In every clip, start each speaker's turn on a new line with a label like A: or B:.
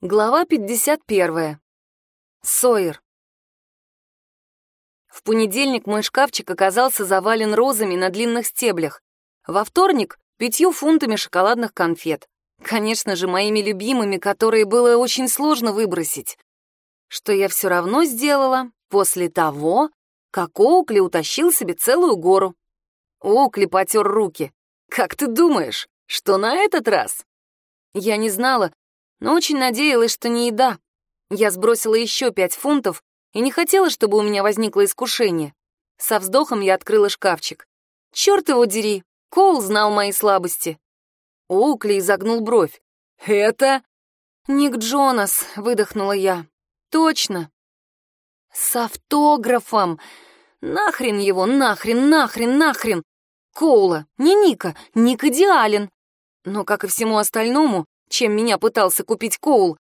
A: Глава 51. Сойер. В понедельник мой шкафчик оказался завален розами на длинных стеблях. Во вторник — пятью фунтами шоколадных конфет. Конечно же, моими любимыми, которые было очень сложно выбросить. Что я все равно сделала после того, как Оукли утащил себе целую гору. Оукли потер руки. «Как ты думаешь, что на этот раз?» Я не знала, но очень надеялась, что не еда. Я сбросила еще пять фунтов и не хотела, чтобы у меня возникло искушение. Со вздохом я открыла шкафчик. Черт его дери, Коул знал мои слабости. Оукли изогнул бровь. «Это...» «Ник Джонас», — выдохнула я. «Точно». «С автографом! Нахрен его, нахрен, нахрен, нахрен! Коула, не Ника, Ник идеален!» Но, как и всему остальному, чем меня пытался купить Коул.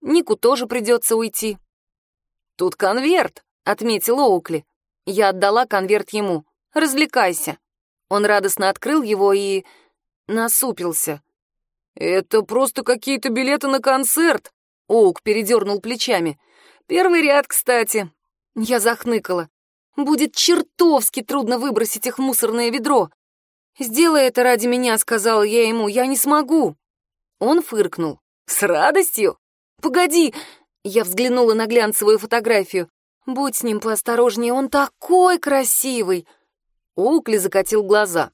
A: Нику тоже придется уйти. «Тут конверт», — отметил Оукли. Я отдала конверт ему. «Развлекайся». Он радостно открыл его и... насупился. «Это просто какие-то билеты на концерт», — Оук передернул плечами. «Первый ряд, кстати». Я захныкала. «Будет чертовски трудно выбросить их в мусорное ведро. «Сделай это ради меня», — сказала я ему, — «я не смогу». Он фыркнул. «С радостью? Погоди!» Я взглянула на глянцевую фотографию. «Будь с ним поосторожнее, он такой красивый!» Оукли закатил глаза.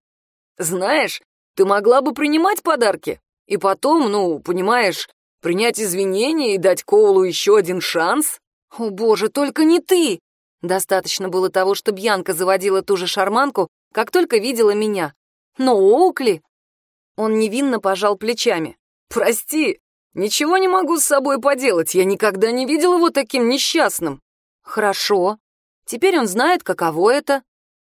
A: «Знаешь, ты могла бы принимать подарки. И потом, ну, понимаешь, принять извинения и дать Коулу еще один шанс?» «О боже, только не ты!» Достаточно было того, что Бьянка заводила ту же шарманку, как только видела меня. Но Оукли... Он невинно пожал плечами. «Прости, ничего не могу с собой поделать, я никогда не видел его таким несчастным». «Хорошо. Теперь он знает, каково это».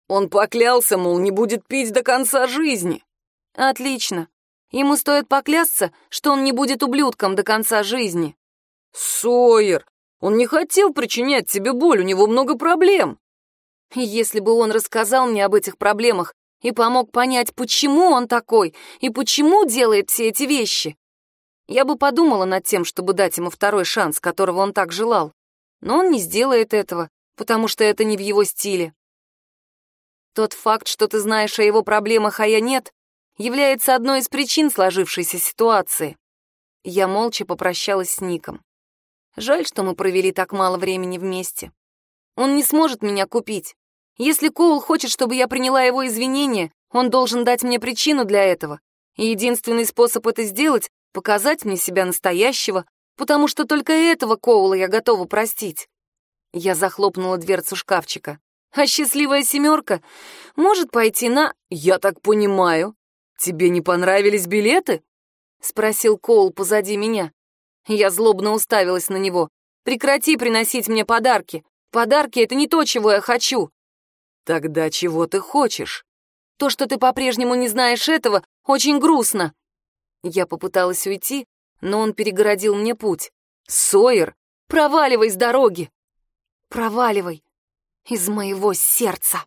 A: Он поклялся, мол, не будет пить до конца жизни. «Отлично. Ему стоит поклясться, что он не будет ублюдком до конца жизни». «Сойер, он не хотел причинять тебе боль, у него много проблем». Если бы он рассказал мне об этих проблемах и помог понять, почему он такой и почему делает все эти вещи, я бы подумала над тем, чтобы дать ему второй шанс, которого он так желал. Но он не сделает этого, потому что это не в его стиле. Тот факт, что ты знаешь о его проблемах, а я нет, является одной из причин сложившейся ситуации. Я молча попрощалась с Ником. Жаль, что мы провели так мало времени вместе. Он не сможет меня купить. Если Коул хочет, чтобы я приняла его извинения, он должен дать мне причину для этого. И единственный способ это сделать показать мне себя настоящего, потому что только этого Коула я готова простить. Я захлопнула дверцу шкафчика. А счастливая семерка может пойти на... Я так понимаю, тебе не понравились билеты? Спросил Коул позади меня. Я злобно уставилась на него. Прекрати приносить мне подарки. Подарки — это не то, чего я хочу. Тогда чего ты хочешь? То, что ты по-прежнему не знаешь этого, очень грустно. Я попыталась уйти, но он перегородил мне путь. «Сойер, проваливай с дороги!» «Проваливай из моего сердца!»